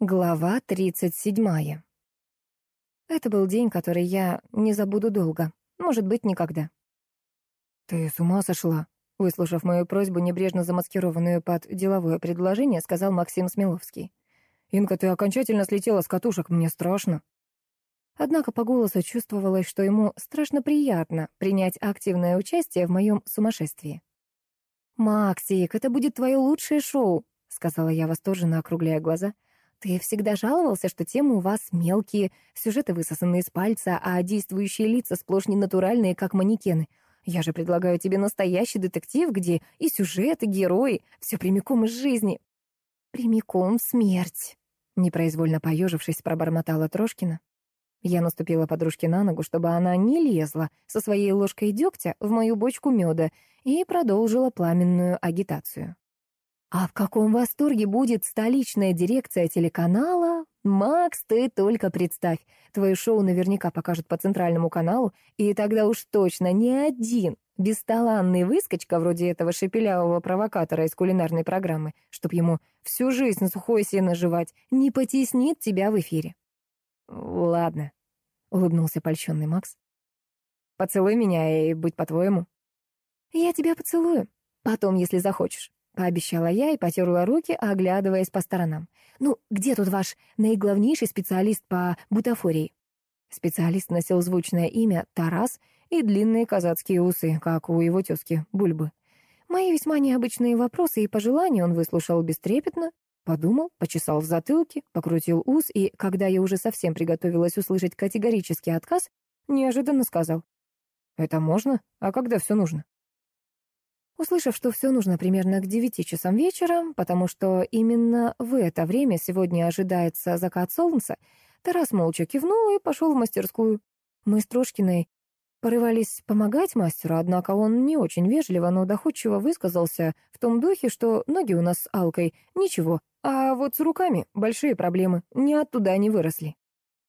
Глава 37. Это был день, который я не забуду долго. Может быть, никогда. «Ты с ума сошла?» Выслушав мою просьбу, небрежно замаскированную под деловое предложение, сказал Максим Смеловский. «Инка, ты окончательно слетела с катушек, мне страшно». Однако по голосу чувствовалось, что ему страшно приятно принять активное участие в моем сумасшествии. «Максик, это будет твое лучшее шоу», — сказала я восторженно, округляя глаза. Ты всегда жаловался, что темы у вас мелкие, сюжеты высосаны из пальца, а действующие лица сплошь ненатуральные, как манекены. Я же предлагаю тебе настоящий детектив, где и сюжет, и герои, все прямиком из жизни. Прямиком в смерть. Непроизвольно поежившись, пробормотала Трошкина. Я наступила подружке на ногу, чтобы она не лезла со своей ложкой дегтя в мою бочку меда и продолжила пламенную агитацию. А в каком восторге будет столичная дирекция телеканала? Макс, ты только представь. Твое шоу наверняка покажут по центральному каналу, и тогда уж точно ни один бесталанный выскочка вроде этого шепелявого провокатора из кулинарной программы, чтоб ему всю жизнь сухое сено жевать, не потеснит тебя в эфире. «Ладно», — улыбнулся польщенный Макс. «Поцелуй меня и будь по-твоему». «Я тебя поцелую. Потом, если захочешь». Пообещала я и потерла руки, оглядываясь по сторонам. «Ну, где тут ваш наиглавнейший специалист по бутафории?» Специалист носил звучное имя Тарас и длинные казацкие усы, как у его тезки Бульбы. Мои весьма необычные вопросы и пожелания он выслушал бестрепетно, подумал, почесал в затылке, покрутил ус и, когда я уже совсем приготовилась услышать категорический отказ, неожиданно сказал. «Это можно? А когда все нужно?» Услышав, что все нужно примерно к девяти часам вечера, потому что именно в это время сегодня ожидается закат солнца, Тарас молча кивнул и пошел в мастерскую. Мы с Трошкиной порывались помогать мастеру, однако он не очень вежливо, но доходчиво высказался в том духе, что ноги у нас с Алкой ничего, а вот с руками большие проблемы, ни оттуда они выросли.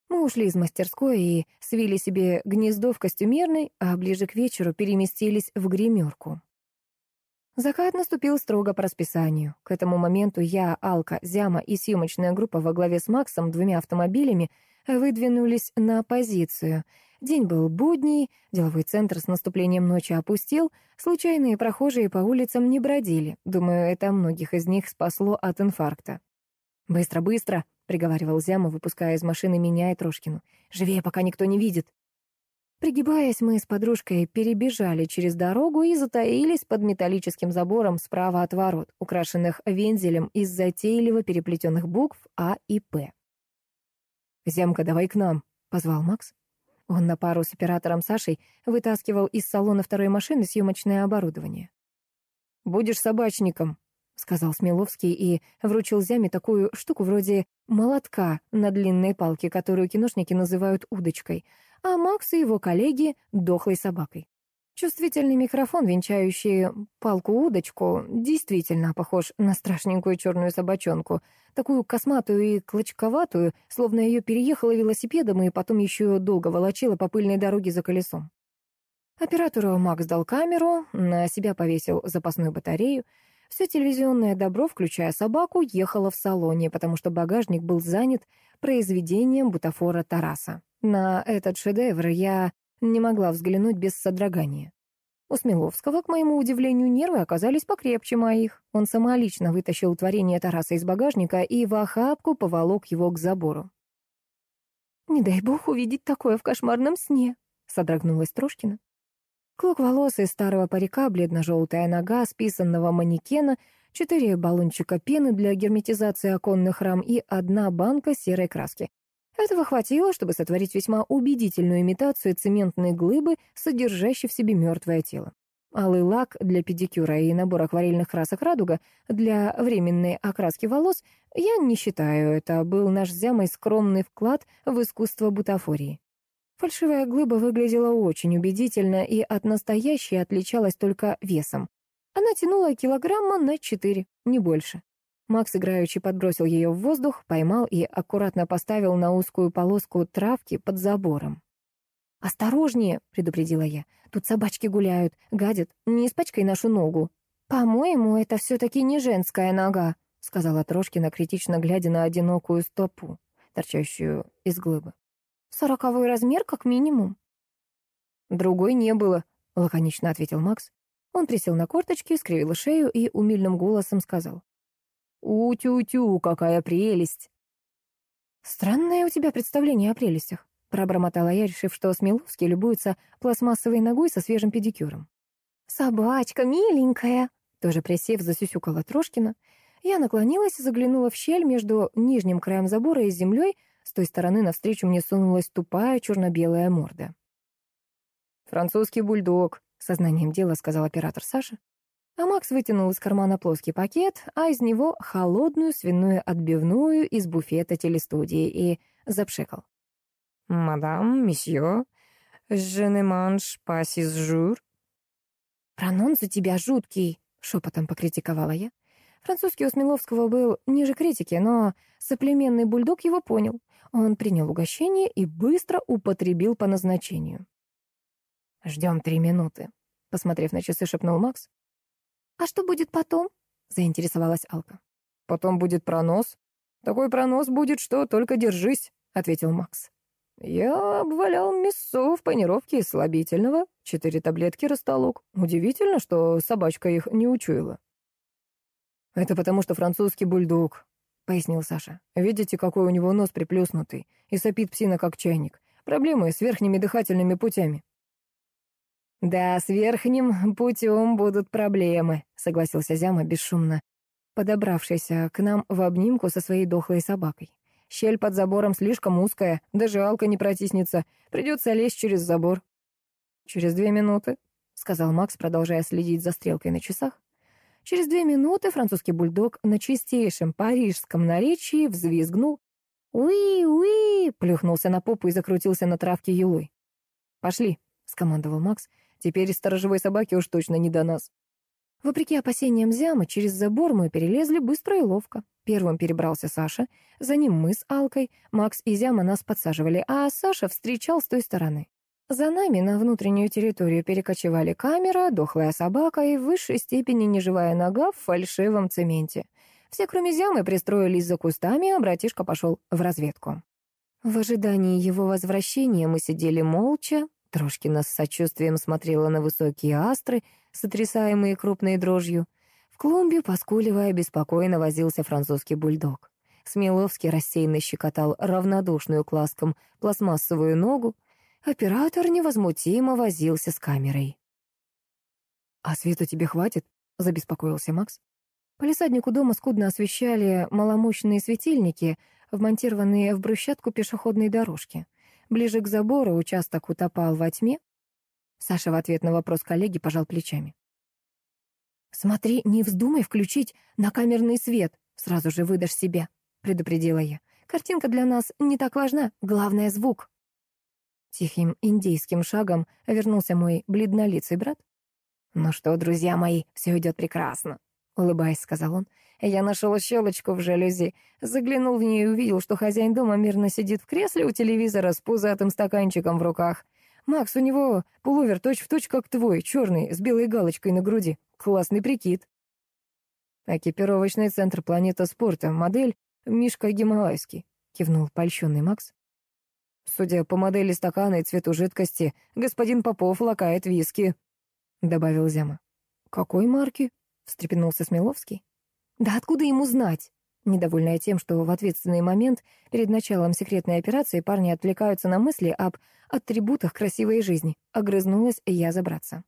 Мы ушли из мастерской и свили себе гнездо в костюмерной, а ближе к вечеру переместились в гримерку. Закат наступил строго по расписанию. К этому моменту я, Алка, Зяма и съемочная группа во главе с Максом, двумя автомобилями, выдвинулись на позицию. День был будний, деловой центр с наступлением ночи опустил, случайные прохожие по улицам не бродили. Думаю, это многих из них спасло от инфаркта. «Быстро, быстро!» — приговаривал Зяма, выпуская из машины меня и Трошкину. «Живее, пока никто не видит!» Пригибаясь, мы с подружкой перебежали через дорогу и затаились под металлическим забором справа от ворот, украшенных вензелем из затейливо переплетенных букв А и П. «Земка, давай к нам», — позвал Макс. Он на пару с оператором Сашей вытаскивал из салона второй машины съемочное оборудование. «Будешь собачником», — сказал Смеловский и вручил Зяме такую штуку вроде молотка на длинной палке, которую киношники называют удочкой — а Макс и его коллеги — дохлой собакой. Чувствительный микрофон, венчающий палку-удочку, действительно похож на страшненькую черную собачонку, такую косматую и клочковатую, словно ее переехала велосипедом и потом еще долго волочила по пыльной дороге за колесом. Оператору Макс дал камеру, на себя повесил запасную батарею. Все телевизионное добро, включая собаку, ехало в салоне, потому что багажник был занят произведением бутафора Тараса. На этот шедевр я не могла взглянуть без содрогания. У Смеловского, к моему удивлению, нервы оказались покрепче моих. Он самолично вытащил творение Тараса из багажника и в охапку поволок его к забору. «Не дай бог увидеть такое в кошмарном сне», — содрогнулась Трошкина. Клок волос из старого парика, бледно-желтая нога, списанного манекена, четыре баллончика пены для герметизации оконных рам и одна банка серой краски. Этого хватило, чтобы сотворить весьма убедительную имитацию цементной глыбы, содержащей в себе мертвое тело. Алый лак для педикюра и набор акварельных красок «Радуга» для временной окраски волос я не считаю, это был наш зямой скромный вклад в искусство бутафории. Фальшивая глыба выглядела очень убедительно и от настоящей отличалась только весом. Она тянула килограмма на четыре, не больше. Макс играючи подбросил ее в воздух, поймал и аккуратно поставил на узкую полоску травки под забором. «Осторожнее!» — предупредила я. «Тут собачки гуляют, гадят. Не испачкай нашу ногу». «По-моему, это все-таки не женская нога», — сказала Трошкина, критично глядя на одинокую стопу, торчащую из глыбы. «Сороковой размер, как минимум». «Другой не было», — лаконично ответил Макс. Он присел на корточки, скривил шею и умильным голосом сказал. «У-тю-тю, какая прелесть!» «Странное у тебя представление о прелестях», — пробормотала я, решив, что Смеловский любуется пластмассовой ногой со свежим педикюром. «Собачка миленькая», — тоже присев, засюсюкала Трошкина. Я наклонилась и заглянула в щель между нижним краем забора и землей. С той стороны навстречу мне сунулась тупая черно-белая морда. «Французский бульдог», — сознанием дела сказал оператор Саша. А Макс вытянул из кармана плоский пакет, а из него холодную свиную отбивную из буфета телестудии и запшекал. «Мадам, месье, je ne mange pas six jours». «Прононс у тебя жуткий», — шепотом покритиковала я. Французский у Смеловского был ниже критики, но соплеменный бульдог его понял. Он принял угощение и быстро употребил по назначению. «Ждем три минуты», — посмотрев на часы, шепнул Макс. «А что будет потом?» — заинтересовалась Алка. «Потом будет пронос. Такой пронос будет, что только держись», — ответил Макс. «Я обвалял мясо в панировке из слабительного, четыре таблетки растолок. Удивительно, что собачка их не учуяла». «Это потому, что французский бульдог», — пояснил Саша. «Видите, какой у него нос приплюснутый, и сопит псина как чайник. Проблемы с верхними дыхательными путями». «Да, с верхним путем будут проблемы», — согласился Зяма бесшумно, подобравшийся к нам в обнимку со своей дохлой собакой. «Щель под забором слишком узкая, даже алка не протиснется. Придется лезть через забор». «Через две минуты», — сказал Макс, продолжая следить за стрелкой на часах. Через две минуты французский бульдог на чистейшем парижском наречии взвизгнул. «Уи-уи!» — плюхнулся на попу и закрутился на травке елой. «Пошли», — скомандовал Макс. Теперь сторожевой собаки уж точно не до нас. Вопреки опасениям Зямы, через забор мы перелезли быстро и ловко. Первым перебрался Саша, за ним мы с Алкой, Макс и Зяма нас подсаживали, а Саша встречал с той стороны. За нами на внутреннюю территорию перекочевали камера, дохлая собака и в высшей степени неживая нога в фальшивом цементе. Все, кроме Зямы, пристроились за кустами, а братишка пошел в разведку. В ожидании его возвращения мы сидели молча, Трошкина с сочувствием смотрела на высокие астры, сотрясаемые крупной дрожью. В клумбе, поскуливая, беспокойно возился французский бульдог. Смеловский рассеянно щекотал равнодушную к ласкам пластмассовую ногу. Оператор невозмутимо возился с камерой. «А света тебе хватит?» — забеспокоился Макс. Полисаднику дома скудно освещали маломощные светильники, вмонтированные в брусчатку пешеходной дорожки. Ближе к забору участок утопал во тьме. Саша в ответ на вопрос коллеги пожал плечами. «Смотри, не вздумай включить накамерный свет, сразу же выдашь себя», — предупредила я. «Картинка для нас не так важна, главное — звук». Тихим индейским шагом вернулся мой бледнолицый брат. «Ну что, друзья мои, все идет прекрасно», — улыбаясь, сказал он. Я нашел щелочку в жалюзи, заглянул в нее и увидел, что хозяин дома мирно сидит в кресле у телевизора с пузатым стаканчиком в руках. «Макс, у него пуловер точь-в-точь, точь, как твой, черный, с белой галочкой на груди. Классный прикид». «Экипировочный центр «Планета спорта», модель «Мишка Гималайский», — кивнул польщенный Макс. «Судя по модели стакана и цвету жидкости, господин Попов лакает виски», — добавил Зяма. «Какой марки?» — встрепенулся Смеловский. Да откуда ему знать? Недовольная тем, что в ответственный момент перед началом секретной операции парни отвлекаются на мысли об атрибутах красивой жизни, огрызнулась я забраться.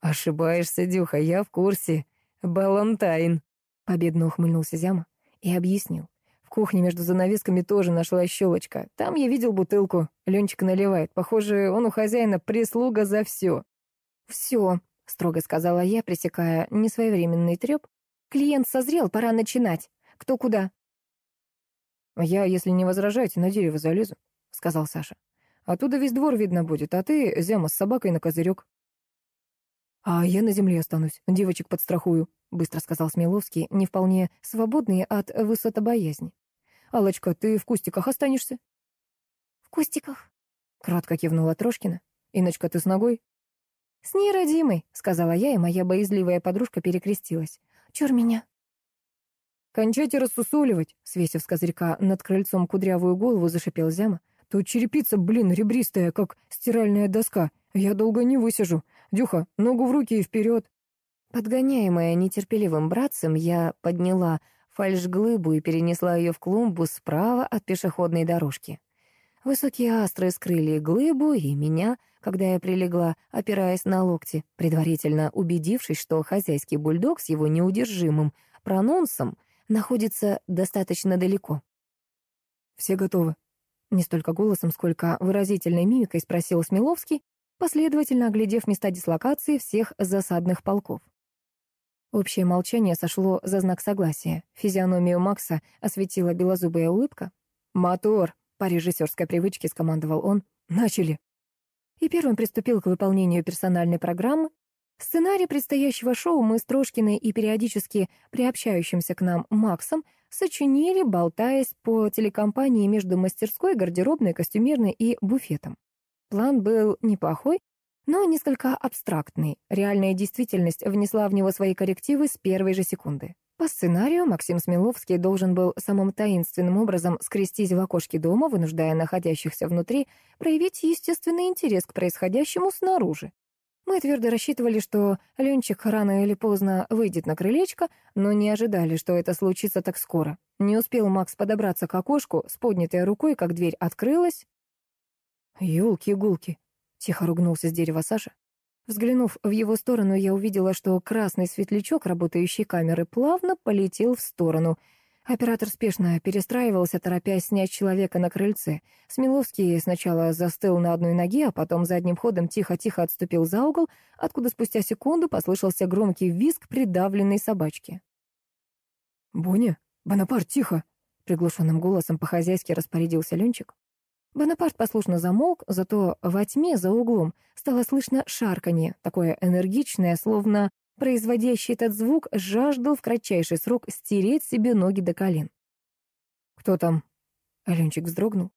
«Ошибаешься, Дюха, я в курсе. Балантайн», — победно ухмыльнулся Зяма и объяснил. В кухне между занавесками тоже нашла щелочка. Там я видел бутылку. Ленчик наливает. Похоже, он у хозяина прислуга за все. «Все», — строго сказала я, пресекая несвоевременный треп, Клиент созрел, пора начинать. Кто куда?» «Я, если не возражаете, на дерево залезу», — сказал Саша. «Оттуда весь двор видно будет, а ты, Зяма, с собакой на козырек». «А я на земле останусь, девочек подстрахую», — быстро сказал Смеловский, не вполне свободный от высотобоязни. «Аллочка, ты в кустиках останешься?» «В кустиках», — кратко кивнула Трошкина. «Иночка, ты с ногой?» «С ней родимой», — сказала я, и моя боязливая подружка перекрестилась. Чур меня. «Кончайте рассусоливать!» — свесив с козырька над крыльцом кудрявую голову, зашипел Зяма. «Тут черепица, блин, ребристая, как стиральная доска. Я долго не высижу. Дюха, ногу в руки и вперед!» Подгоняемая нетерпеливым братцем, я подняла фальшглыбу и перенесла ее в клумбу справа от пешеходной дорожки. Высокие астры скрыли глыбу и меня, когда я прилегла, опираясь на локти, предварительно убедившись, что хозяйский бульдог с его неудержимым прононсом находится достаточно далеко. «Все готовы?» Не столько голосом, сколько выразительной мимикой спросил Смеловский, последовательно оглядев места дислокации всех засадных полков. Общее молчание сошло за знак согласия. Физиономию Макса осветила белозубая улыбка. «Мотор!» — по режиссерской привычке скомандовал он. «Начали!» И первым приступил к выполнению персональной программы, Сценарий предстоящего шоу мы с Трошкиной и периодически приобщающимся к нам Максом сочинили, болтаясь по телекомпании между мастерской, гардеробной, костюмерной и буфетом. План был неплохой, но несколько абстрактный. Реальная действительность внесла в него свои коррективы с первой же секунды. По сценарию Максим Смеловский должен был самым таинственным образом скрестись в окошке дома, вынуждая находящихся внутри проявить естественный интерес к происходящему снаружи. Мы твердо рассчитывали, что Ленчик рано или поздно выйдет на крылечко, но не ожидали, что это случится так скоро. Не успел Макс подобраться к окошку с поднятой рукой, как дверь открылась. «Елки-гулки!» — тихо ругнулся с дерева Саша. Взглянув в его сторону, я увидела, что красный светлячок работающей камеры плавно полетел в сторону — Оператор спешно перестраивался, торопясь снять человека на крыльце. Смеловский сначала застыл на одной ноге, а потом задним ходом тихо-тихо отступил за угол, откуда спустя секунду послышался громкий визг придавленной собачки. «Боня, Бонапарт, тихо!» — приглушенным голосом по-хозяйски распорядился Ленчик. Бонапарт послушно замолк, зато во тьме за углом стало слышно шарканье, такое энергичное, словно производящий этот звук, жаждал в кратчайший срок стереть себе ноги до колен. «Кто там?» Аленчик вздрогнул.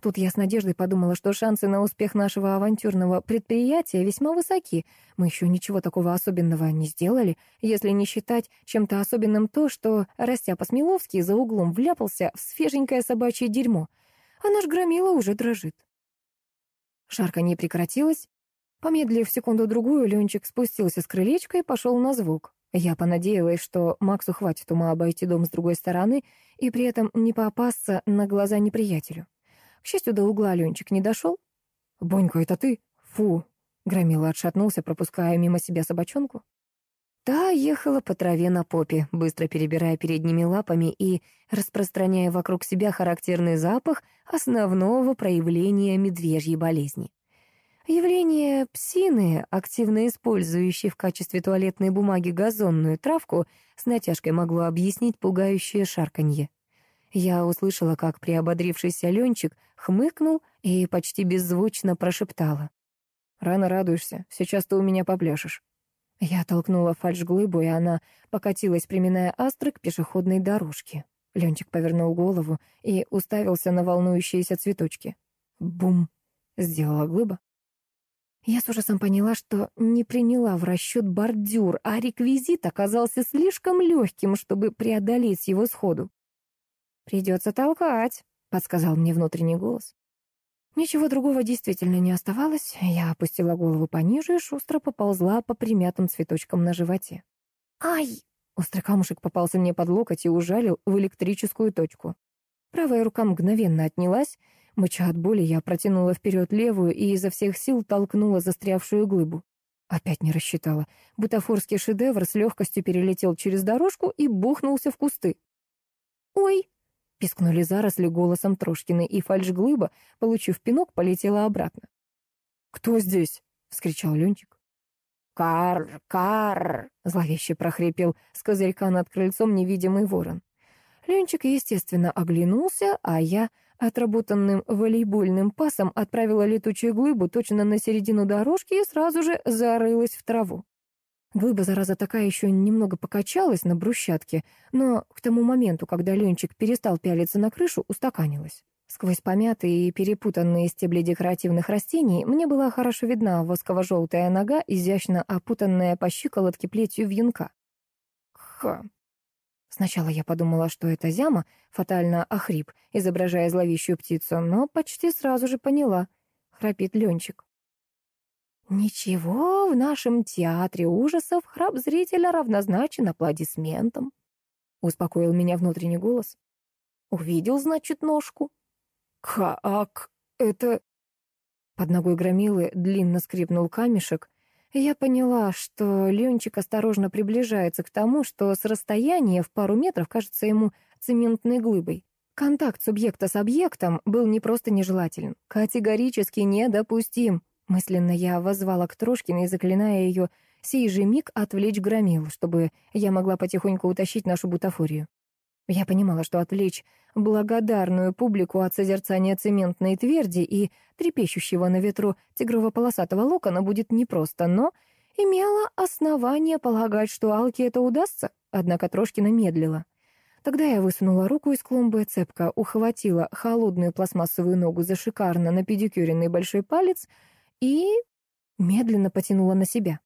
Тут я с надеждой подумала, что шансы на успех нашего авантюрного предприятия весьма высоки. Мы еще ничего такого особенного не сделали, если не считать чем-то особенным то, что Растяпа Смеловский за углом вляпался в свеженькое собачье дерьмо, а наш громила уже дрожит. Шарка не прекратилась, Помедлив секунду-другую, Ленчик спустился с крылечка и пошел на звук. Я понадеялась, что Максу хватит ума обойти дом с другой стороны и при этом не попасться на глаза неприятелю. К счастью, до угла Ленчик не дошел. «Бонька, это ты? Фу!» Громила отшатнулся, пропуская мимо себя собачонку. Та ехала по траве на попе, быстро перебирая передними лапами и распространяя вокруг себя характерный запах основного проявления медвежьей болезни. Явление псины, активно использующей в качестве туалетной бумаги газонную травку, с натяжкой могло объяснить пугающее шарканье. Я услышала, как приободрившийся Ленчик хмыкнул и почти беззвучно прошептала. «Рано радуешься, сейчас ты у меня попляшешь». Я толкнула фальшглыбу, и она покатилась, приминая астры к пешеходной дорожке. Ленчик повернул голову и уставился на волнующиеся цветочки. «Бум!» — сделала глыба. Я с ужасом поняла, что не приняла в расчет бордюр, а реквизит оказался слишком легким, чтобы преодолеть его сходу. «Придется толкать», — подсказал мне внутренний голос. Ничего другого действительно не оставалось. Я опустила голову пониже и шустро поползла по примятым цветочкам на животе. «Ай!» — острый камушек попался мне под локоть и ужалил в электрическую точку. Правая рука мгновенно отнялась, Мыча от боли, я протянула вперед левую и изо всех сил толкнула застрявшую глыбу. Опять не рассчитала. Бутафорский шедевр с легкостью перелетел через дорожку и бухнулся в кусты. «Ой!» — пискнули заросли голосом Трошкины, и фальшглыба, получив пинок, полетела обратно. «Кто здесь?» — вскричал Ленчик. «Кар, кар!» — зловеще прохрипел с козырька над крыльцом невидимый ворон. Ленчик, естественно, оглянулся, а я Отработанным волейбольным пасом отправила летучую глыбу точно на середину дорожки и сразу же зарылась в траву. Глыба, зараза такая, еще немного покачалась на брусчатке, но к тому моменту, когда Ленчик перестал пялиться на крышу, устаканилась. Сквозь помятые и перепутанные стебли декоративных растений мне была хорошо видна восково-желтая нога, изящно опутанная по щиколотке плетью вьюнка. «Ха!» Сначала я подумала, что это Зяма фатально охрип, изображая зловещую птицу, но почти сразу же поняла. Храпит Ленчик. «Ничего, в нашем театре ужасов храп зрителя равнозначен аплодисментам», — успокоил меня внутренний голос. «Увидел, значит, ножку?» «Как это...» Под ногой громилы длинно скрипнул камешек, я поняла, что Ленчик осторожно приближается к тому, что с расстояния в пару метров кажется ему цементной глыбой. Контакт субъекта с объектом был не просто нежелателен, категорически недопустим. Мысленно я воззвала к Трошкиной, заклиная ее сей же миг отвлечь громил, чтобы я могла потихоньку утащить нашу бутафорию. Я понимала, что отвлечь благодарную публику от созерцания цементной тверди и трепещущего на ветру тигрово-полосатого локона будет непросто, но имела основание полагать, что Алке это удастся, однако Трошкина медлила. Тогда я высунула руку из клумбы, цепко ухватила холодную пластмассовую ногу за шикарно напедикюренный большой палец и медленно потянула на себя.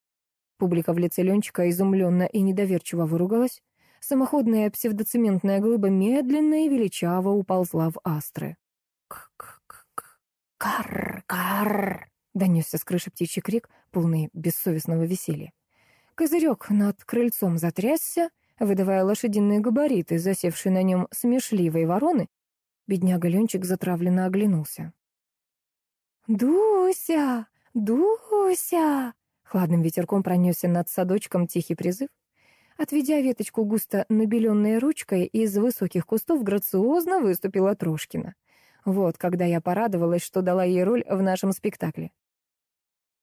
Публика в лице Ленчика изумленно и недоверчиво выругалась. Самоходная псевдоцементная глыба медленно и величаво уползла в астры. «Карр-карр!» — донесся с крыши птичий крик, полный бессовестного веселья. Козырек над крыльцом затрясся, выдавая лошадиные габариты, засевшие на нем смешливой вороны. Бедняга Ленчик затравленно оглянулся. «Дуся! Дуся!» Хладным ветерком пронесся над садочком тихий призыв. Отведя веточку густо набеленной ручкой, из высоких кустов грациозно выступила Трошкина. Вот когда я порадовалась, что дала ей роль в нашем спектакле.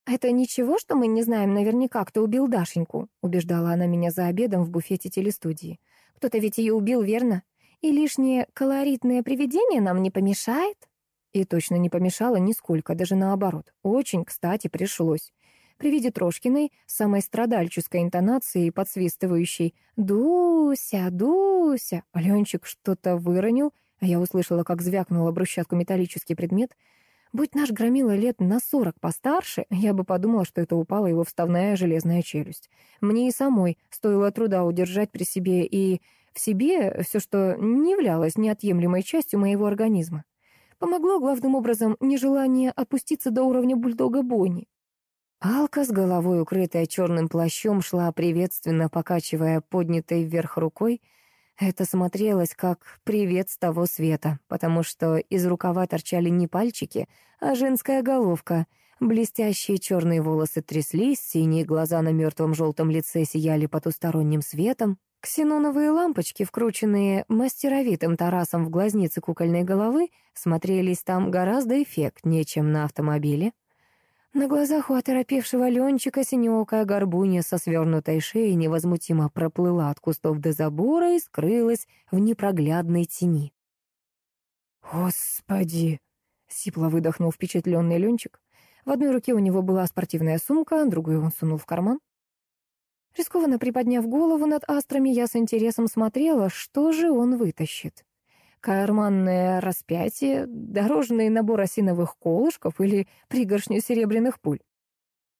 «Это ничего, что мы не знаем наверняка, кто убил Дашеньку?» убеждала она меня за обедом в буфете телестудии. «Кто-то ведь ее убил, верно? И лишнее колоритное привидение нам не помешает?» И точно не помешало нисколько, даже наоборот. Очень, кстати, пришлось. При виде Трошкиной, самой страдальческой интонацией, подсвистывающей «Дуся, Дуся!» Аленчик что-то выронил, а я услышала, как звякнула брусчатку металлический предмет. Будь наш громила лет на сорок постарше, я бы подумала, что это упала его вставная железная челюсть. Мне и самой стоило труда удержать при себе и в себе все, что не являлось неотъемлемой частью моего организма. Помогло главным образом нежелание опуститься до уровня бульдога Бонни. Алка с головой, укрытая черным плащом, шла приветственно, покачивая поднятой вверх рукой. Это смотрелось как привет с того света, потому что из рукава торчали не пальчики, а женская головка. Блестящие черные волосы тряслись, синие глаза на мертвом желтом лице сияли потусторонним светом. Ксеноновые лампочки, вкрученные мастеровитым Тарасом в глазницы кукольной головы, смотрелись там гораздо эффектнее, чем на автомобиле. На глазах у оторопевшего Ленчика синеокая горбунья со свернутой шеей невозмутимо проплыла от кустов до забора и скрылась в непроглядной тени. «Господи!» — сипло выдохнул впечатленный Ленчик. В одной руке у него была спортивная сумка, другую он сунул в карман. Рискованно приподняв голову над астрами, я с интересом смотрела, что же он вытащит. Карманное распятие, дорожный набор осиновых колышков или пригоршню серебряных пуль.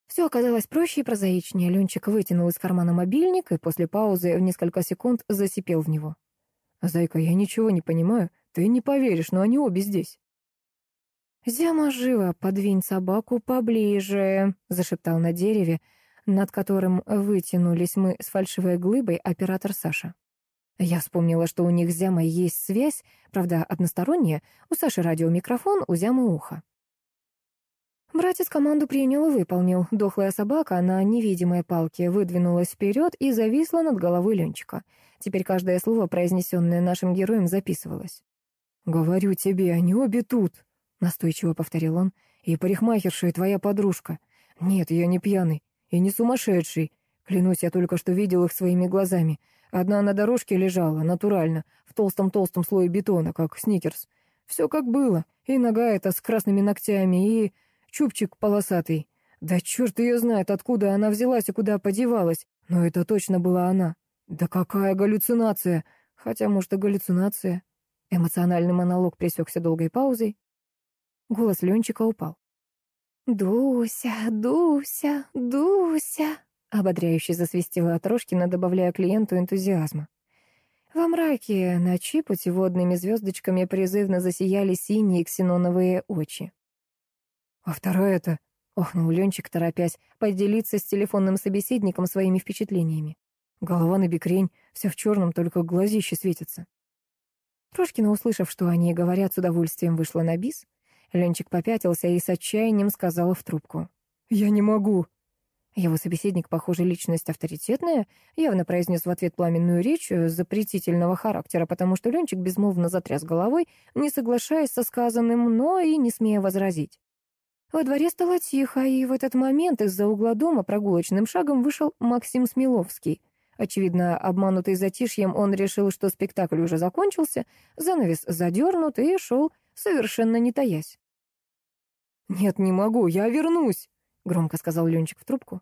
Все оказалось проще и прозаичнее. Ленчик вытянул из кармана мобильник и после паузы в несколько секунд засипел в него. «Зайка, я ничего не понимаю. Ты не поверишь, но они обе здесь». «Зяма, живо, подвинь собаку поближе», — зашептал на дереве, над которым вытянулись мы с фальшивой глыбой оператор Саша. Я вспомнила, что у них с Зямой есть связь, правда, односторонняя, у Саши радиомикрофон, у Зямы ухо. Братец команду принял и выполнил. Дохлая собака на невидимой палке выдвинулась вперед и зависла над головой Ленчика. Теперь каждое слово, произнесенное нашим героем, записывалось. «Говорю тебе, они обе тут», — настойчиво повторил он. «И парикмахерша, и твоя подружка. Нет, я не пьяный. И не сумасшедший. Клянусь, я только что видел их своими глазами. Одна на дорожке лежала, натурально, в толстом-толстом слое бетона, как сникерс. Все как было. И нога эта с красными ногтями, и чубчик полосатый. Да черт ее знает, откуда она взялась и куда подевалась. Но это точно была она. Да какая галлюцинация! Хотя, может, и галлюцинация. Эмоциональный монолог пресекся долгой паузой. Голос Ленчика упал. «Дуся, Дуся, Дуся!» — ободряюще засвистела Трошкина, добавляя клиенту энтузиазма. Во мраке ночи путеводными звездочками призывно засияли синие ксеноновые очи. «А вторая это...» — охнул Ленчик, торопясь поделиться с телефонным собеседником своими впечатлениями. Голова на бикрень, вся в черном, только глазище светится. Трошкина, услышав, что они говорят, с удовольствием вышла на бис. Ленчик попятился и с отчаянием сказала в трубку. «Я не могу». Его собеседник, похоже, личность авторитетная, явно произнес в ответ пламенную речь запретительного характера, потому что Ленчик безмолвно затряс головой, не соглашаясь со сказанным, но и не смея возразить. Во дворе стало тихо, и в этот момент из-за угла дома прогулочным шагом вышел Максим Смеловский. Очевидно, обманутый затишьем, он решил, что спектакль уже закончился, занавес задернут и шел, совершенно не таясь. «Нет, не могу, я вернусь!» — громко сказал Ленчик в трубку.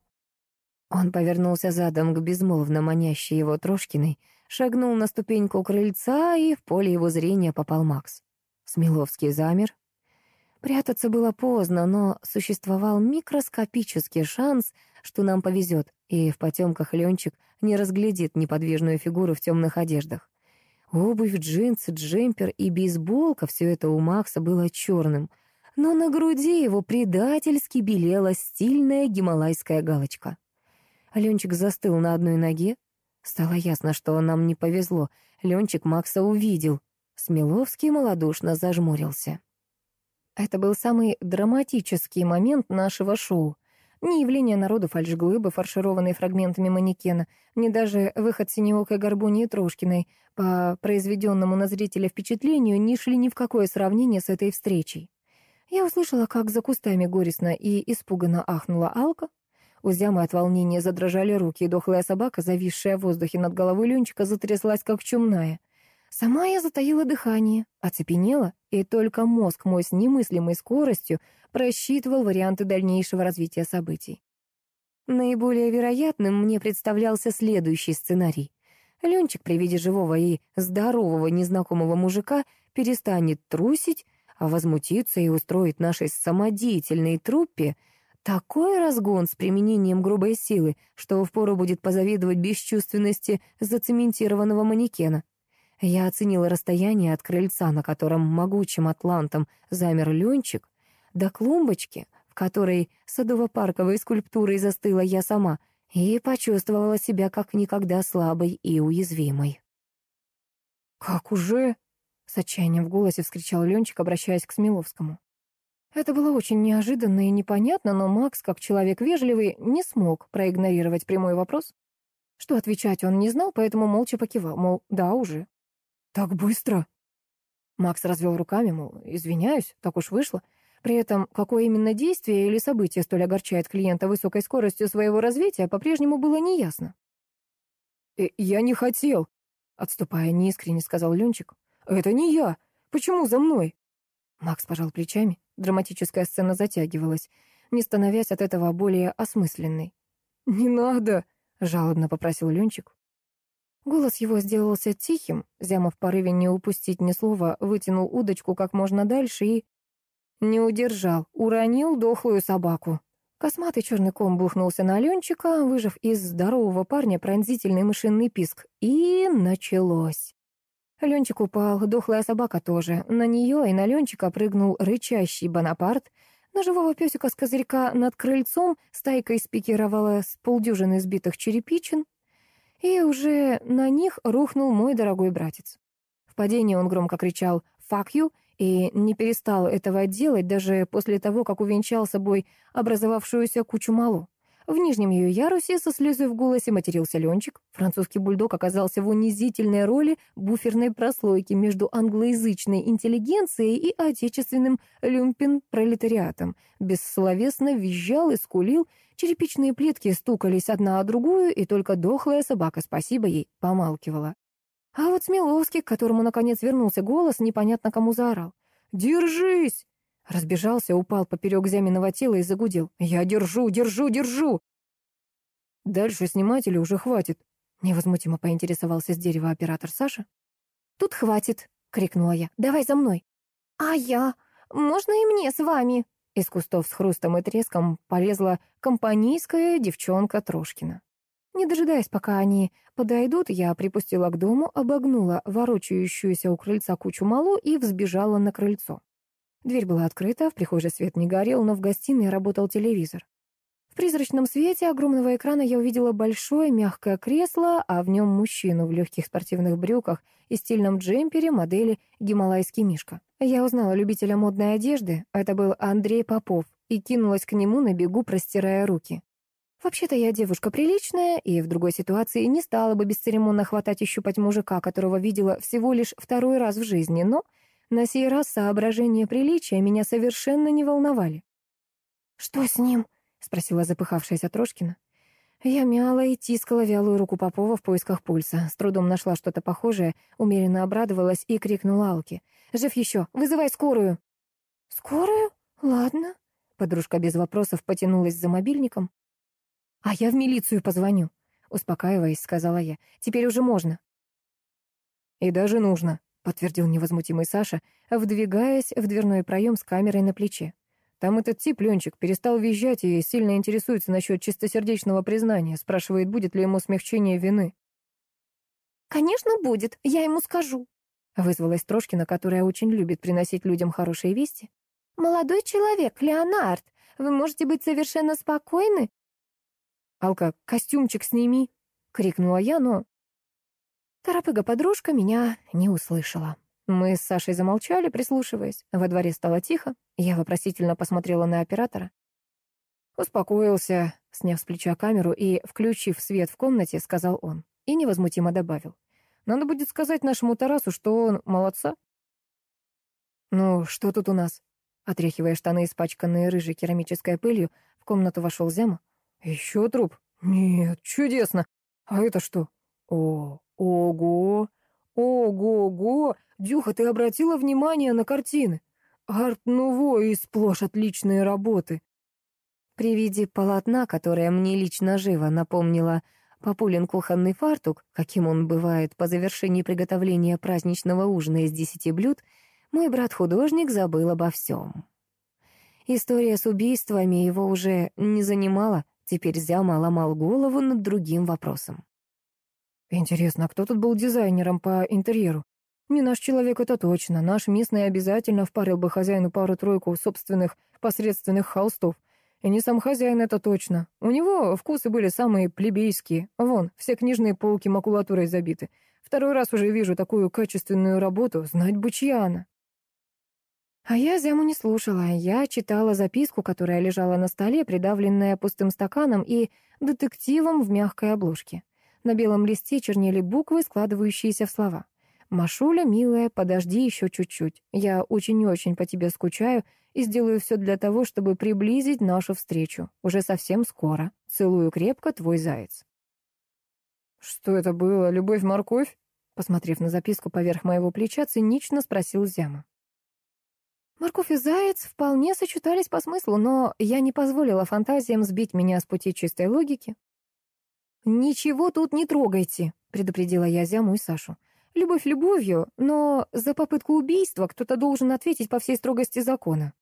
Он повернулся задом к безмолвно манящей его Трошкиной, шагнул на ступеньку крыльца, и в поле его зрения попал Макс. Смеловский замер. Прятаться было поздно, но существовал микроскопический шанс, что нам повезет, и в потемках Ленчик не разглядит неподвижную фигуру в темных одеждах. Обувь, джинсы, джемпер и бейсболка — все это у Макса было черным — но на груди его предательски белела стильная гималайская галочка. Ленчик застыл на одной ноге. Стало ясно, что нам не повезло. Ленчик Макса увидел. Смеловский малодушно зажмурился. Это был самый драматический момент нашего шоу. Ни явление народу фальшглыбы, фаршированные фрагментами манекена, ни даже выход синеокой горбуньи Трошкиной по произведенному на зрителя впечатлению не шли ни в какое сравнение с этой встречей. Я услышала, как за кустами горестно и испуганно ахнула Алка. У Зямы от волнения задрожали руки, и дохлая собака, зависшая в воздухе над головой Ленчика, затряслась, как чумная. Сама я затаила дыхание, оцепенела, и только мозг мой с немыслимой скоростью просчитывал варианты дальнейшего развития событий. Наиболее вероятным мне представлялся следующий сценарий. Ленчик при виде живого и здорового незнакомого мужика перестанет трусить, а возмутиться и устроить нашей самодеятельной труппе такой разгон с применением грубой силы, что впору будет позавидовать бесчувственности зацементированного манекена. Я оценила расстояние от крыльца, на котором могучим атлантом замер Ленчик, до клумбочки, в которой садово-парковой скульптурой застыла я сама, и почувствовала себя как никогда слабой и уязвимой. «Как уже?» С отчаянием в голосе вскричал Ленчик, обращаясь к Смеловскому. Это было очень неожиданно и непонятно, но Макс, как человек вежливый, не смог проигнорировать прямой вопрос. Что отвечать он не знал, поэтому молча покивал, мол, да, уже. «Так быстро?» Макс развел руками, мол, извиняюсь, так уж вышло. При этом, какое именно действие или событие столь огорчает клиента высокой скоростью своего развития, по-прежнему было неясно. «Э, «Я не хотел», — отступая неискренне, сказал Ленчик. «Это не я! Почему за мной?» Макс пожал плечами. Драматическая сцена затягивалась, не становясь от этого более осмысленной. «Не надо!» — жалобно попросил Ленчик. Голос его сделался тихим, Зяма в порыве не упустить ни слова, вытянул удочку как можно дальше и... Не удержал, уронил дохлую собаку. Косматый черный ком бухнулся на Ленчика, выжав из здорового парня пронзительный мышиный писк. И началось. Ленчик упал, дохлая собака тоже. На нее и на Ленчика прыгнул рычащий Бонапарт. На живого песика с козырька над крыльцом стайкой спикировала с полдюжины сбитых черепичин. И уже на них рухнул мой дорогой братец. В падении он громко кричал «fuck you» и не перестал этого делать даже после того, как увенчал собой образовавшуюся кучу малу. В нижнем ее ярусе со слезой в голосе матерился Ленчик. Французский бульдог оказался в унизительной роли буферной прослойки между англоязычной интеллигенцией и отечественным люмпен-пролетариатом. Бессловесно визжал и скулил, черепичные плитки стукались одна о другую, и только дохлая собака, спасибо ей, помалкивала. А вот Смеловский, к которому наконец вернулся голос, непонятно кому заорал. «Держись!» Разбежался, упал поперек зяминого тела и загудел. «Я держу, держу, держу!» «Дальше снимать или уже хватит?» Невозмутимо поинтересовался с дерева оператор Саша. «Тут хватит!» — крикнула я. «Давай за мной!» «А я? Можно и мне с вами?» Из кустов с хрустом и треском полезла компанейская девчонка Трошкина. Не дожидаясь, пока они подойдут, я припустила к дому, обогнула ворочающуюся у крыльца кучу малу и взбежала на крыльцо. Дверь была открыта, в прихожей свет не горел, но в гостиной работал телевизор. В призрачном свете огромного экрана я увидела большое мягкое кресло, а в нем мужчину в легких спортивных брюках и стильном джемпере модели «Гималайский мишка». Я узнала любителя модной одежды, это был Андрей Попов, и кинулась к нему на бегу, простирая руки. Вообще-то я девушка приличная, и в другой ситуации не стала бы бесцеремонно хватать и щупать мужика, которого видела всего лишь второй раз в жизни, но на сей раз соображения приличия меня совершенно не волновали. «Что с ним?» — спросила запыхавшаяся Трошкина. Я мяла и тискала вялую руку Попова в поисках пульса. С трудом нашла что-то похожее, умеренно обрадовалась и крикнула Алке. «Жив еще! Вызывай скорую!» «Скорую? Ладно». Подружка без вопросов потянулась за мобильником. «А я в милицию позвоню», — успокаиваясь, сказала я. «Теперь уже можно». «И даже нужно», — подтвердил невозмутимый Саша, вдвигаясь в дверной проем с камерой на плече. «Там этот тип, Ленчик, перестал визжать и сильно интересуется насчет чистосердечного признания, спрашивает, будет ли ему смягчение вины». «Конечно, будет, я ему скажу», — вызвалась Трошкина, которая очень любит приносить людям хорошие вести. «Молодой человек, Леонард, вы можете быть совершенно спокойны, «Алка, костюмчик сними!» — крикнула я, но... Торопыга-подружка меня не услышала. Мы с Сашей замолчали, прислушиваясь. Во дворе стало тихо. Я вопросительно посмотрела на оператора. Успокоился, сняв с плеча камеру и, включив свет в комнате, сказал он. И невозмутимо добавил. Надо будет сказать нашему Тарасу, что он молодца. «Ну, что тут у нас?» Отряхивая штаны, испачканные рыжей керамической пылью, в комнату вошел Зяма. Еще труп? Нет, чудесно. А это что? О, ого, ого-го. Дюха, ты обратила внимание на картины? Арт-нуво и сплошь отличные работы. При виде полотна, которое мне лично живо напомнило Папулин кухонный фартук, каким он бывает по завершении приготовления праздничного ужина из десяти блюд, мой брат-художник забыл обо всем. История с убийствами его уже не занимала, Теперь Зяма ломал голову над другим вопросом. «Интересно, а кто тут был дизайнером по интерьеру? Не наш человек, это точно. Наш местный обязательно впарил бы хозяину пару-тройку собственных посредственных холстов. И не сам хозяин, это точно. У него вкусы были самые плебейские. Вон, все книжные полки макулатурой забиты. Второй раз уже вижу такую качественную работу. Знать бы, чья она. А я Зяму не слушала. Я читала записку, которая лежала на столе, придавленная пустым стаканом и детективом в мягкой обложке. На белом листе чернели буквы, складывающиеся в слова. «Машуля, милая, подожди еще чуть-чуть. Я очень-очень по тебе скучаю и сделаю все для того, чтобы приблизить нашу встречу. Уже совсем скоро. Целую крепко, твой заяц». «Что это было? Любовь-морковь?» Посмотрев на записку поверх моего плеча, цинично спросил Зяма. Морковь и заяц вполне сочетались по смыслу, но я не позволила фантазиям сбить меня с пути чистой логики. «Ничего тут не трогайте», — предупредила я Зяму и Сашу. «Любовь любовью, но за попытку убийства кто-то должен ответить по всей строгости закона».